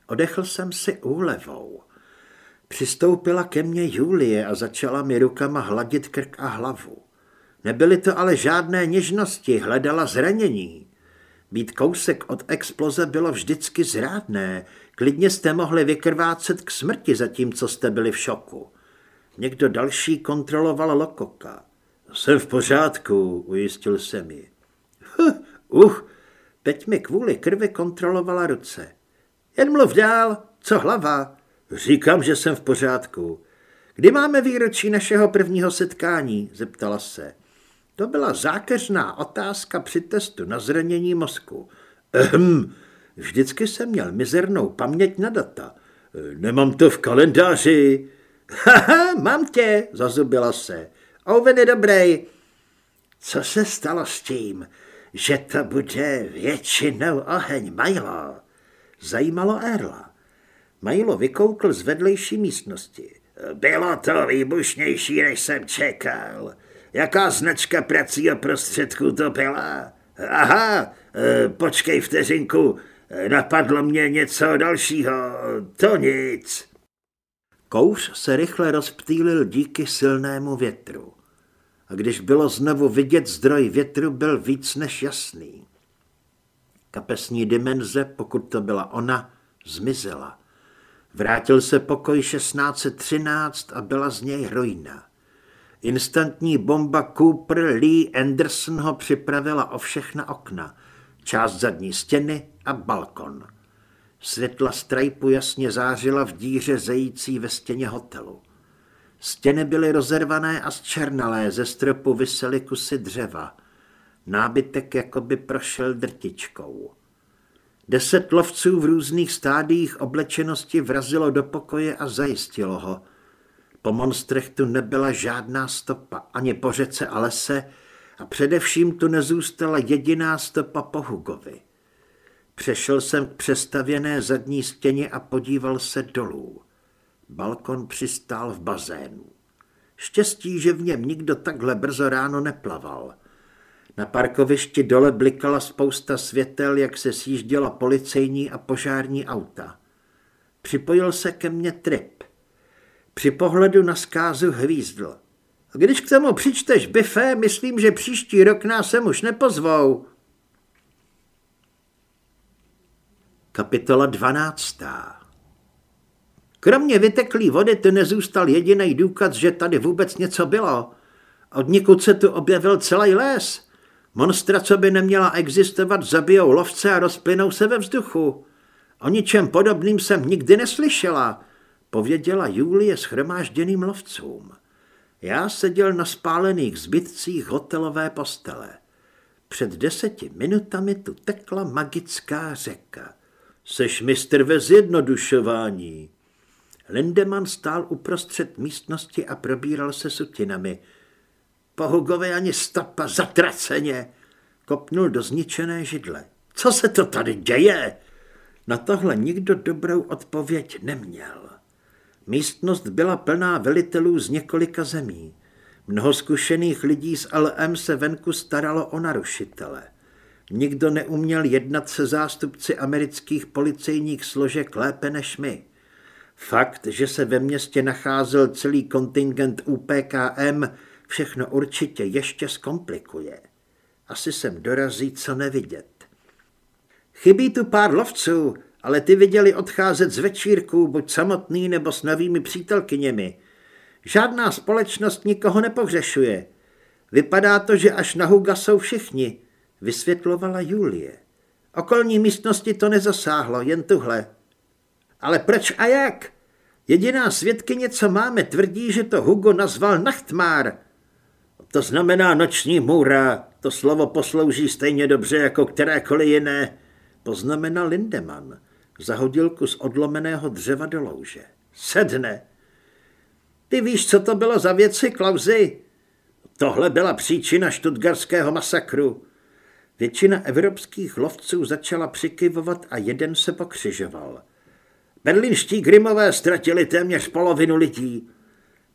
Odechl jsem si úlevou. Přistoupila ke mně Julie a začala mi rukama hladit krk a hlavu. Nebyly to ale žádné něžnosti, hledala zranění. Být kousek od exploze bylo vždycky zrádné, klidně jste mohli vykrvácet k smrti, zatímco jste byli v šoku. Někdo další kontroloval Lokoka. Jsem v pořádku, ujistil se mi. Huh, uh, teď mi kvůli krvi kontrolovala ruce. Jen mluv dál, co hlava? Říkám, že jsem v pořádku. Kdy máme výročí našeho prvního setkání? zeptala se. To byla zákeřná otázka při testu na zranění mozku. Ehm, vždycky jsem měl mizernou paměť na data. Nemám to v kalendáři. Haha, mám tě, zazubila se. Oven je dobrý. Co se stalo s tím, že to bude většinou oheň Majlo? Zajímalo Erla. Majlo vykoukl z vedlejší místnosti. Bylo to výbušnější, než jsem čekal. Jaká značka pracího prostředku to byla? Aha, e, počkej vteřinku, napadlo mě něco dalšího, to nic. Kouř se rychle rozptýlil díky silnému větru. A když bylo znovu vidět zdroj větru, byl víc než jasný. Kapesní dimenze, pokud to byla ona, zmizela. Vrátil se pokoj 1613 a byla z něj rojna. Instantní bomba Cooper Lee Anderson ho připravila o všechna okna, část zadní stěny a balkon. Světla strajpu jasně zářila v díře zející ve stěně hotelu. Stěny byly rozervané a zčernalé, ze stropu vysely kusy dřeva. Nábytek jakoby prošel drtičkou. Deset lovců v různých stádiích oblečenosti vrazilo do pokoje a zajistilo ho – po monstrech tu nebyla žádná stopa, ani po řece a lese, a především tu nezůstala jediná stopa po Hugovi. Přešel jsem k přestavěné zadní stěně a podíval se dolů. Balkon přistál v bazénu. Štěstí, že v něm nikdo takhle brzo ráno neplaval. Na parkovišti dole blikala spousta světel, jak se sjížděla policejní a požární auta. Připojil se ke mně trip. Při pohledu na zkázu hvízdl. Když k tomu přičteš bifé, myslím, že příští rok nás sem už nepozvou. Kapitola 12. Kromě vyteklý vody tu nezůstal jediný důkaz, že tady vůbec něco bylo. Od někud se tu objevil celý les. Monstra, co by neměla existovat, zabijou lovce a rozplynou se ve vzduchu. O ničem podobným jsem nikdy neslyšela pověděla Julie schromážděným lovcům. Já seděl na spálených zbytcích hotelové postele. Před deseti minutami tu tekla magická řeka. Seš mistr ve zjednodušování. Lindemann stál uprostřed místnosti a probíral se sutinami. Pohugové ani stopa, zatraceně! Kopnul do zničené židle. Co se to tady děje? Na tohle nikdo dobrou odpověď neměl. Místnost byla plná velitelů z několika zemí. Mnoho zkušených lidí z LM se venku staralo o narušitele. Nikdo neuměl jednat se zástupci amerických policejních složek lépe než my. Fakt, že se ve městě nacházel celý kontingent UPKM, všechno určitě ještě zkomplikuje. Asi sem dorazí co nevidět. Chybí tu pár lovců, ale ty viděli odcházet z večírků, buď samotný nebo s novými přítelkyněmi. Žádná společnost nikoho nepohřešuje. Vypadá to, že až na Huga jsou všichni, vysvětlovala Julie. Okolní místnosti to nezasáhlo, jen tuhle. Ale proč a jak? Jediná svědkyně, co máme, tvrdí, že to Hugo nazval Nachtmár. To znamená noční můra. To slovo poslouží stejně dobře jako kterékoliv jiné. Poznamenal Lindemann. Zahodil kus odlomeného dřeva do louže. Sedne. Ty víš, co to bylo za věci, Klauzy? Tohle byla příčina štutgarského masakru. Většina evropských lovců začala přikyvovat a jeden se pokřižoval. Berlínští grimové ztratili téměř polovinu lidí.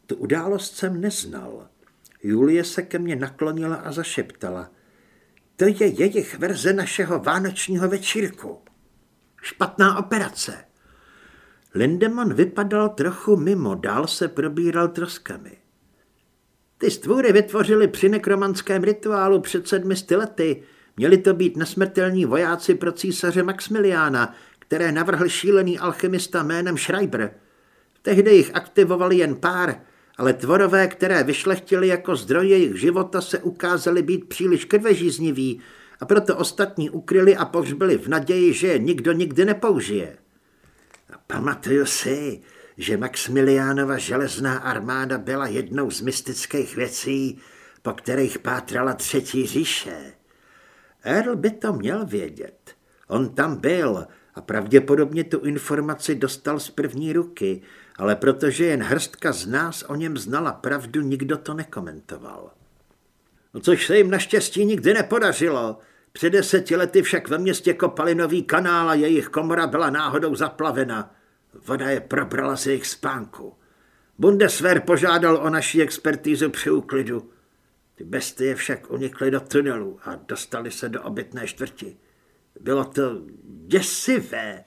Tu událost jsem neznal. Julie se ke mně naklonila a zašeptala. To je jejich verze našeho vánočního večírku. Špatná operace. Lindemann vypadal trochu mimo, dál se probíral troskami. Ty stvůry vytvořili při nekromanském rituálu před sedmi lety. Měli to být nesmrtelní vojáci pro císaře Maximiliána, které navrhl šílený alchymista jménem Schreiber. Tehdy jich aktivovali jen pár, ale tvorové, které vyšlechtili jako zdroj jejich života, se ukázaly být příliš krvežízniví a proto ostatní ukryli a pohřbili v naději, že je nikdo nikdy nepoužije. A pamatuju si, že Maximiliánova železná armáda byla jednou z mystických věcí, po kterých pátrala třetí říše. Earl by to měl vědět. On tam byl a pravděpodobně tu informaci dostal z první ruky, ale protože jen hrstka z nás o něm znala pravdu, nikdo to nekomentoval. No což se jim naštěstí nikdy nepodařilo. Před deseti lety však ve městě kopali nový kanál a jejich komora byla náhodou zaplavena. Voda je probrala z jejich spánku. Bundeswehr požádal o naši expertízu při úklidu. Ty bestie však unikly do tunelu a dostali se do obytné čtvrti. Bylo to děsivé.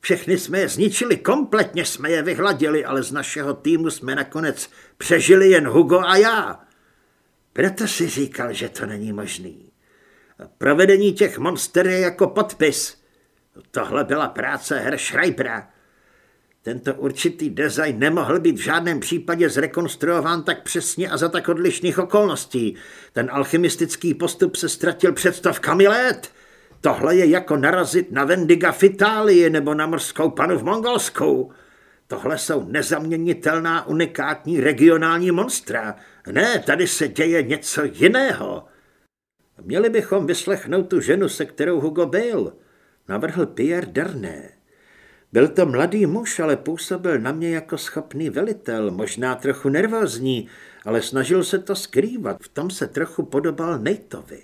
Všechny jsme je zničili, kompletně jsme je vyhladili, ale z našeho týmu jsme nakonec přežili jen Hugo a já. Proto si říkal, že to není možný. Provedení těch monster je jako podpis. Tohle byla práce Herr Schreibera. Tento určitý design nemohl být v žádném případě zrekonstruován tak přesně a za tak odlišných okolností. Ten alchymistický postup se ztratil před stovkami let. Tohle je jako narazit na Vendiga v Itálii nebo na morskou panu v Mongolsku. Tohle jsou nezaměnitelná unikátní regionální monstra. Ne, tady se děje něco jiného. Měli bychom vyslechnout tu ženu, se kterou Hugo byl, navrhl Pierre Derné. Byl to mladý muž, ale působil na mě jako schopný velitel, možná trochu nervózní, ale snažil se to skrývat. V tom se trochu podobal Nejtovi.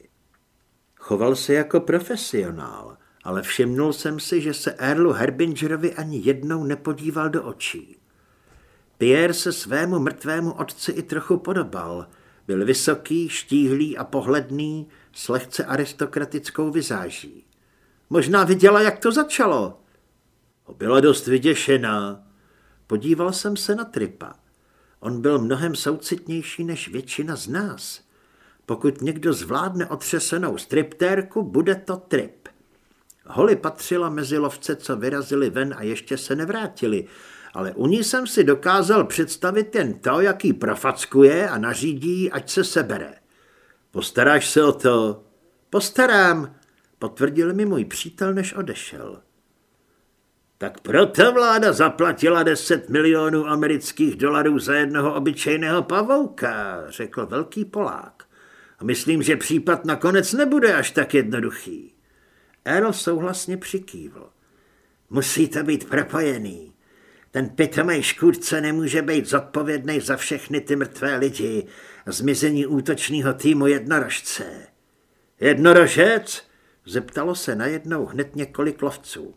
Choval se jako profesionál, ale všimnul jsem si, že se Erlu Herbingerovi ani jednou nepodíval do očí. Pierre se svému mrtvému otci i trochu podobal. Byl vysoký, štíhlý a pohledný, s lehce aristokratickou vizáží. Možná viděla, jak to začalo. Byla dost vyděšená. Podíval jsem se na Tripa. On byl mnohem soucitnější než většina z nás. Pokud někdo zvládne otřesenou striptérku, bude to Trip. Holly patřila mezi lovce, co vyrazili ven a ještě se nevrátili, ale u ní jsem si dokázal představit jen to, jaký profackuje a nařídí, ať se sebere. Postaráš se o to? Postarám, potvrdil mi můj přítel, než odešel. Tak proto vláda zaplatila 10 milionů amerických dolarů za jednoho obyčejného pavouka, řekl velký Polák. A myslím, že případ nakonec nebude až tak jednoduchý. Earl souhlasně přikývl. Musí to být propojený. Ten pitomej škůdce nemůže být zodpovědný za všechny ty mrtvé lidi a zmizení útočného týmu jednorožce. Jednorožec? Zeptalo se najednou hned několik lovců.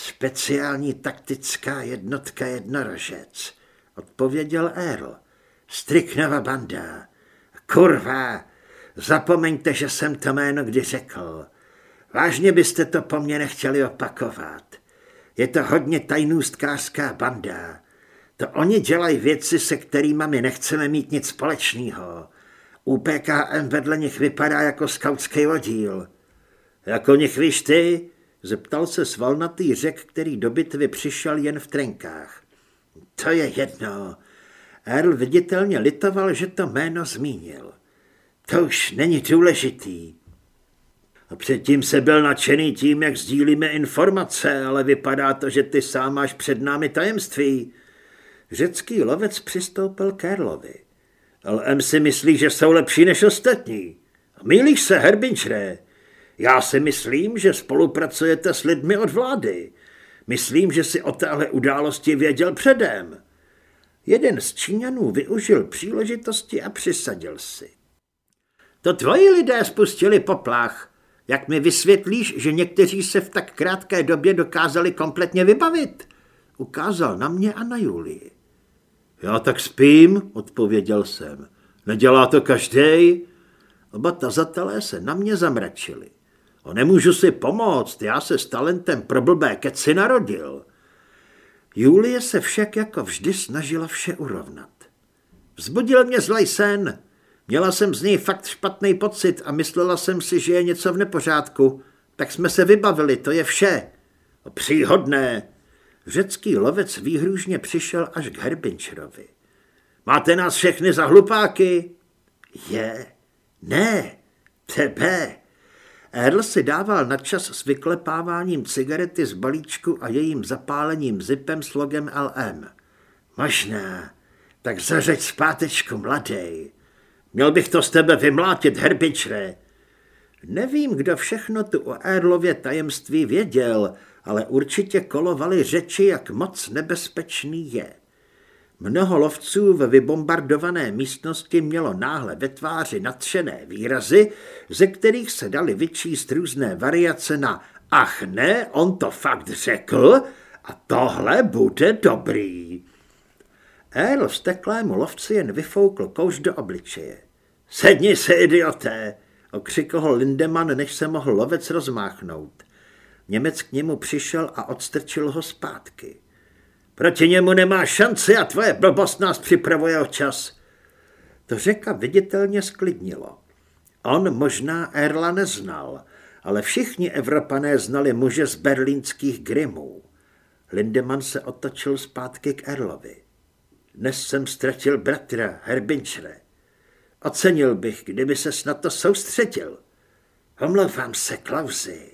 Speciální taktická jednotka jednorožec, odpověděl Earl. Striknova banda. Kurva, zapomeňte, že jsem to jméno kdy řekl. Vážně byste to po mně nechtěli opakovat. Je to hodně tajnůstkářská banda. To oni dělají věci, se kterými my nechceme mít nic společného. UPKM vedle nich vypadá jako skautský oddíl. Jako nich víš ty? Zeptal se svalnatý řek, který do bitvy přišel jen v trenkách. To je jedno. Earl viditelně litoval, že to jméno zmínil. To už není důležitý. A předtím se byl nadšený tím, jak sdílíme informace, ale vypadá to, že ty sám máš před námi tajemství. Řecký lovec přistoupil k Erlovi. LM si myslí, že jsou lepší než ostatní. Mýlíš se, Herbinčré. Já si myslím, že spolupracujete s lidmi od vlády. Myslím, že si o téhle události věděl předem. Jeden z Číňanů využil příležitosti a přisadil si. To tvoji lidé spustili poplach. Jak mi vysvětlíš, že někteří se v tak krátké době dokázali kompletně vybavit? Ukázal na mě a na Julii. Já tak spím, odpověděl jsem. Nedělá to každý. Oba tazatelé se na mě zamračili. O nemůžu si pomoct, já se s talentem pro blbé keci narodil. Julie se však jako vždy snažila vše urovnat. Vzbudil mě zlej sen. Měla jsem z něj fakt špatný pocit a myslela jsem si, že je něco v nepořádku. Tak jsme se vybavili, to je vše. Příhodné. Řecký lovec výhružně přišel až k Herbinčerovi. Máte nás všechny za hlupáky? Je. Ne. Tebe. Erl si dával na čas s vyklepáváním cigarety z balíčku a jejím zapálením zipem s logem LM. Možná, tak zařeď zpátečku, mladej. Měl bych to z tebe vymlátit, herbičre. Nevím, kdo všechno tu o Erlově tajemství věděl, ale určitě kolovaly řeči, jak moc nebezpečný je. Mnoho lovců ve vybombardované místnosti mělo náhle ve tváři natřené výrazy, ze kterých se dali vyčíst různé variace na ach ne, on to fakt řekl a tohle bude dobrý. Earl vsteklému lovci jen vyfoukl kouš do obličeje. Sedni se, idioté, okřikl ho Lindemann, než se mohl lovec rozmáchnout. Němec k němu přišel a odstrčil ho zpátky. Proti němu nemá šanci a tvoje blbost nás připravuje o čas. To řeka viditelně sklidnilo. On možná Erla neznal, ale všichni Evropané znali muže z berlínských grimů. Lindemann se otočil zpátky k Erlovi. Dnes jsem ztratil bratra, Herbinčre. Ocenil bych, kdyby se na to soustředil. Omlouvám se, Klauzi.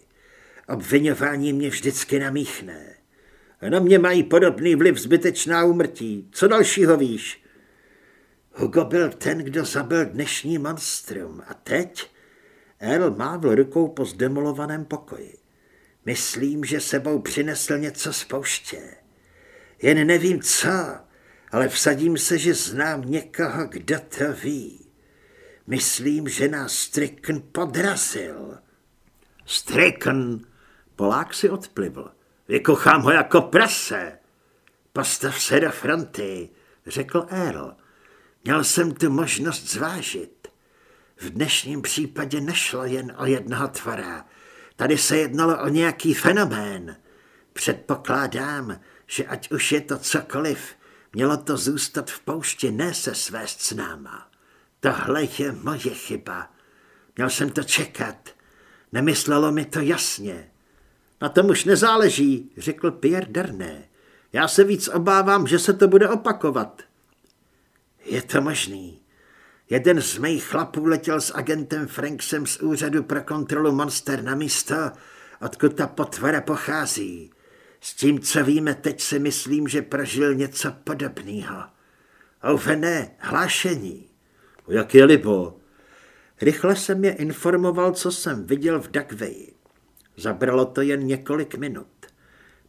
Obvinování mě vždycky namíchne. Na mě mají podobný vliv zbytečná umrtí. Co dalšího víš? Hugo byl ten, kdo zabil dnešní monstrum. A teď? Earl mávl rukou po zdemolovaném pokoji. Myslím, že sebou přinesl něco z pouště. Jen nevím co, ale vsadím se, že znám někoho, kdo to ví. Myslím, že nás Strickn podrazil. Strickn, Polák si odplivl. Vykochám ho jako prase. Postav se do fronty, řekl Earl. Měl jsem tu možnost zvážit. V dnešním případě nešlo jen o jednoho tvora. Tady se jednalo o nějaký fenomén. Předpokládám, že ať už je to cokoliv, mělo to zůstat v poušti, ne se svést s náma. Tohle je moje chyba. Měl jsem to čekat. Nemyslelo mi to jasně. Na tom už nezáleží, řekl Pierre Derné. Já se víc obávám, že se to bude opakovat. Je to možný. Jeden z mých chlapů letěl s agentem Franksem z úřadu pro kontrolu monster na místo, odkud ta potvora pochází. S tím, co víme, teď si myslím, že prožil něco podobného. Ouvené, hlášení. Jak je libo? Rychle jsem je informoval, co jsem viděl v Dagveji. Zabralo to jen několik minut.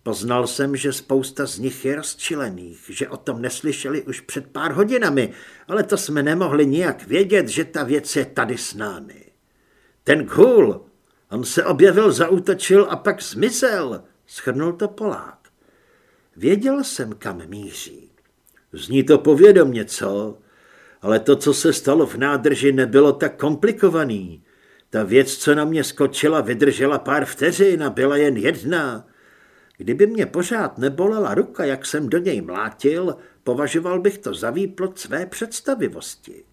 Poznal jsem, že spousta z nich je rozčilených, že o tom neslyšeli už před pár hodinami, ale to jsme nemohli nijak vědět, že ta věc je tady s námi. Ten ghoul, on se objevil, zautočil a pak zmizel, schrnul to Polák. Věděl jsem, kam míří. Zní to povědomně, co? Ale to, co se stalo v nádrži, nebylo tak komplikovaný. Ta věc, co na mě skočila, vydržela pár vteřin a byla jen jedna. Kdyby mě pořád nebolela ruka, jak jsem do něj mlátil, považoval bych to za výplot své představivosti.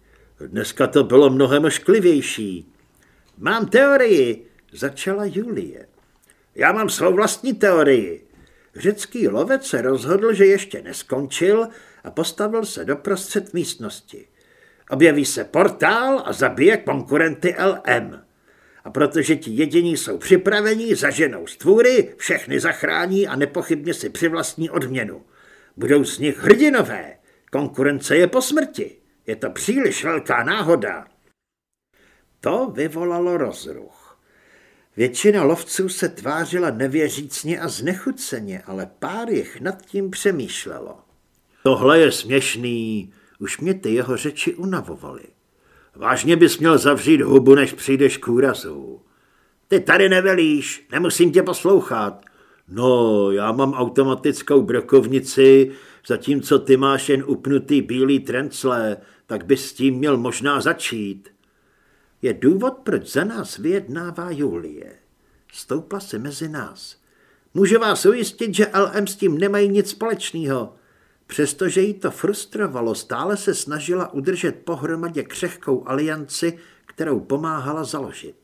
Dneska to bylo mnohem ošklivější. Mám teorii, začala Julie. Já mám svou vlastní teorii. Řecký lovec se rozhodl, že ještě neskončil a postavil se doprostřed místnosti. Objeví se portál a zabije konkurenty LM. A protože ti jediní jsou připravení, zaženou stvůry, všechny zachrání a nepochybně si přivlastní odměnu. Budou z nich hrdinové. Konkurence je po smrti. Je to příliš velká náhoda. To vyvolalo rozruch. Většina lovců se tvářila nevěřícně a znechuceně, ale pár jich nad tím přemýšlelo. Tohle je směšný, už mě ty jeho řeči unavovaly. Vážně bys měl zavřít hubu, než přijdeš k úrazu. Ty tady nevelíš, nemusím tě poslouchat. No, já mám automatickou brokovnici, zatímco ty máš jen upnutý bílý trencle, tak bys s tím měl možná začít. Je důvod, proč za nás vyjednává Julie. Stoupla se mezi nás. Můžu vás ujistit, že LM s tím nemají nic společného. Přestože jí to frustrovalo, stále se snažila udržet pohromadě křehkou alianci, kterou pomáhala založit.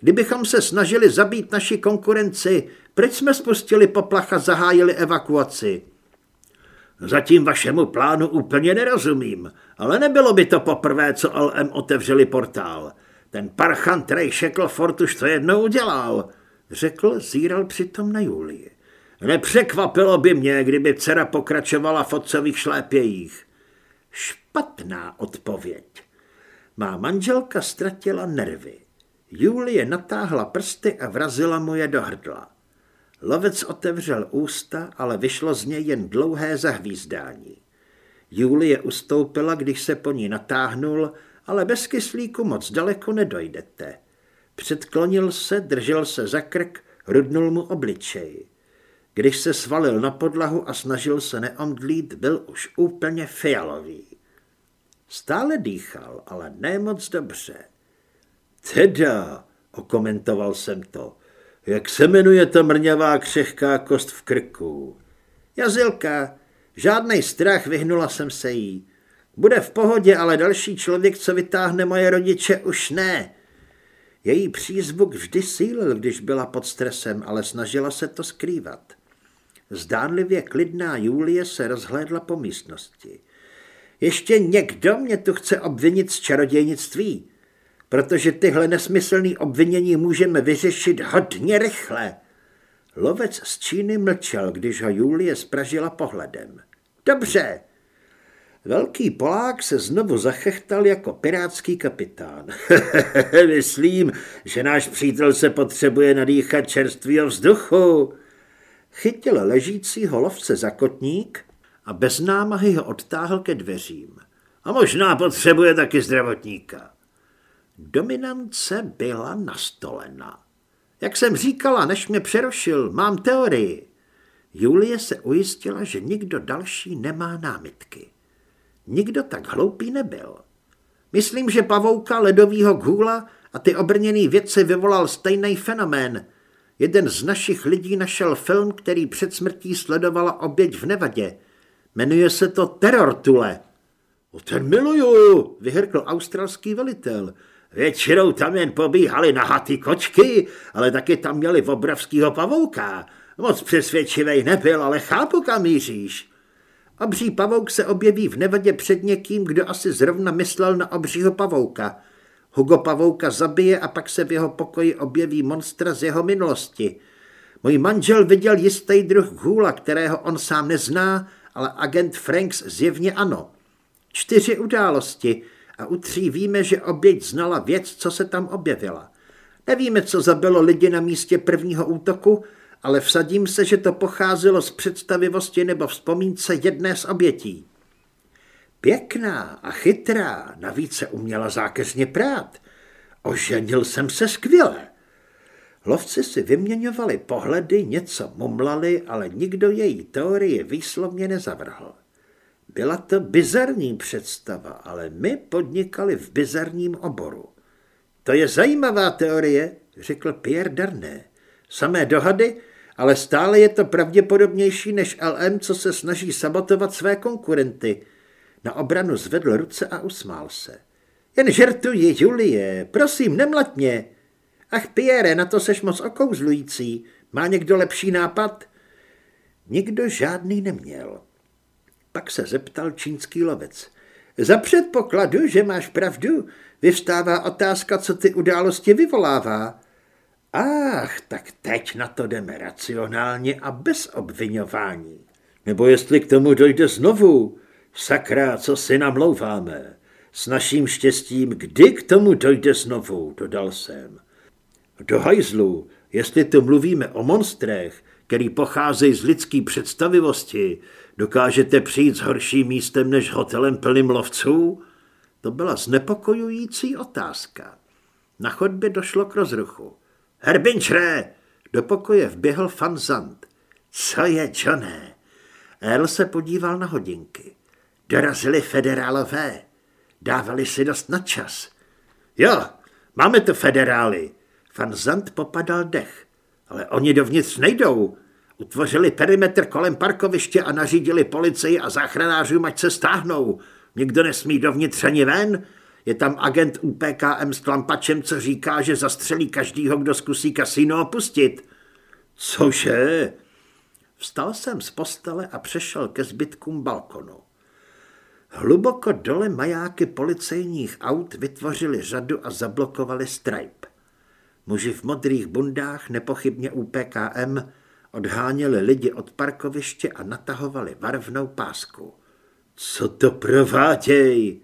Kdybychom se snažili zabít naši konkurenci, proč jsme spustili poplach a zahájili evakuaci? Zatím vašemu plánu úplně nerozumím, ale nebylo by to poprvé, co LM otevřeli portál. Ten parchan Trey Shackleford už to jednou udělal, řekl, zíral přitom na Julii. Nepřekvapilo by mě, kdyby dcera pokračovala v otcových šlépějích. Špatná odpověď. Má manželka ztratila nervy. Julie natáhla prsty a vrazila mu je do hrdla. Lovec otevřel ústa, ale vyšlo z něj jen dlouhé zahvízdání. Julie ustoupila, když se po ní natáhnul, ale bez kyslíku moc daleko nedojdete. Předklonil se, držel se za krk, rudnul mu obličej. Když se svalil na podlahu a snažil se neomdlít, byl už úplně fialový. Stále dýchal, ale ne moc dobře. Teda, okomentoval jsem to, jak se jmenuje ta mrňavá křehká kost v krku? Jazilka, žádný strach, vyhnula jsem se jí. Bude v pohodě, ale další člověk, co vytáhne moje rodiče, už ne. Její přízvuk vždy sílil, když byla pod stresem, ale snažila se to skrývat. Zdánlivě klidná Julie se rozhlédla po místnosti. Ještě někdo mě tu chce obvinit z čarodějnictví, protože tyhle nesmyslné obvinění můžeme vyřešit hodně rychle. Lovec z Číny mlčel, když ho Julie spražila pohledem. Dobře. Velký Polák se znovu zachechtal jako pirátský kapitán. <laughs> Myslím, že náš přítel se potřebuje nadýchat čerstvého vzduchu chytil ležícího lovce za kotník a bez námahy ho odtáhl ke dveřím. A možná potřebuje taky zdravotníka. Dominance byla nastolena. Jak jsem říkala, než mě přerošil, mám teorii. Julie se ujistila, že nikdo další nemá námitky. Nikdo tak hloupý nebyl. Myslím, že pavouka ledovýho gůla a ty obrněný věci vyvolal stejný fenomén, Jeden z našich lidí našel film, který před smrtí sledovala oběť v Nevadě. Jmenuje se to Terror Tule. O ten miluju, vyhrkl australský velitel. Většinou tam jen pobíhali nahatý kočky, ale taky tam měli obrovského pavouka. Moc přesvědčivej nebyl, ale chápu, kam míříš. Obří pavouk se objeví v nevadě před někým, kdo asi zrovna myslel na obřího pavouka – Hugo Pavouka zabije a pak se v jeho pokoji objeví monstra z jeho minulosti. Můj manžel viděl jistý druh hůla, kterého on sám nezná, ale agent Franks zjevně ano. Čtyři události a u tří víme, že oběť znala věc, co se tam objevila. Nevíme, co zabilo lidi na místě prvního útoku, ale vsadím se, že to pocházelo z představivosti nebo vzpomínce jedné z obětí. Pěkná a chytrá, navíc se uměla zákeřně prát. Oženil jsem se skvěle. Lovci si vyměňovali pohledy, něco mumlali, ale nikdo její teorii výslovně nezavrhl. Byla to bizarní představa, ale my podnikali v bizarním oboru. To je zajímavá teorie, řekl Pierre Darné. Samé dohady, ale stále je to pravděpodobnější než LM, co se snaží sabotovat své konkurenty – na obranu zvedl ruce a usmál se. Jen žertuji, Julie, prosím, nemlat mě. Ach, Pierre, na to seš moc okouzlující. Má někdo lepší nápad? Nikdo žádný neměl. Pak se zeptal čínský lovec. Za předpokladu, že máš pravdu, vyvstává otázka, co ty události vyvolává. Ach, tak teď na to jdeme racionálně a bez obvinování. Nebo jestli k tomu dojde znovu, sakra, co si namlouváme. S naším štěstím, kdy k tomu dojde znovu, dodal jsem. Do hajzlu, jestli tu mluvíme o monstrech, který pocházejí z lidské představivosti, dokážete přijít s horším místem než hotelem plným lovců? To byla znepokojující otázka. Na chodbě došlo k rozruchu. Herbinčre! Do pokoje vběhl fan Zand. Co je, Johne? Earl se podíval na hodinky. Dorazili federálové. Dávali si dost na čas. Jo, máme to federály. Van Zandt popadal dech. Ale oni dovnitř nejdou. Utvořili perimetr kolem parkoviště a nařídili policii a záchranářům, ať se stáhnou. Nikdo nesmí dovnitř ani ven. Je tam agent UPKM s klampačem, co říká, že zastřelí každýho, kdo zkusí kasíno opustit. Cože? Vstal jsem z postele a přešel ke zbytkům balkonu. Hluboko dole majáky policejních aut vytvořili řadu a zablokovali Stripe. Muži v modrých bundách, nepochybně UPKM, odháněli lidi od parkoviště a natahovali barvnou pásku. Co to prováděj?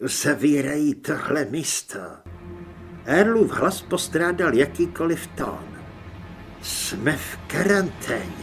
Zavírají tohle místo. Erlův hlas postrádal jakýkoliv tón. Jsme v karanténě.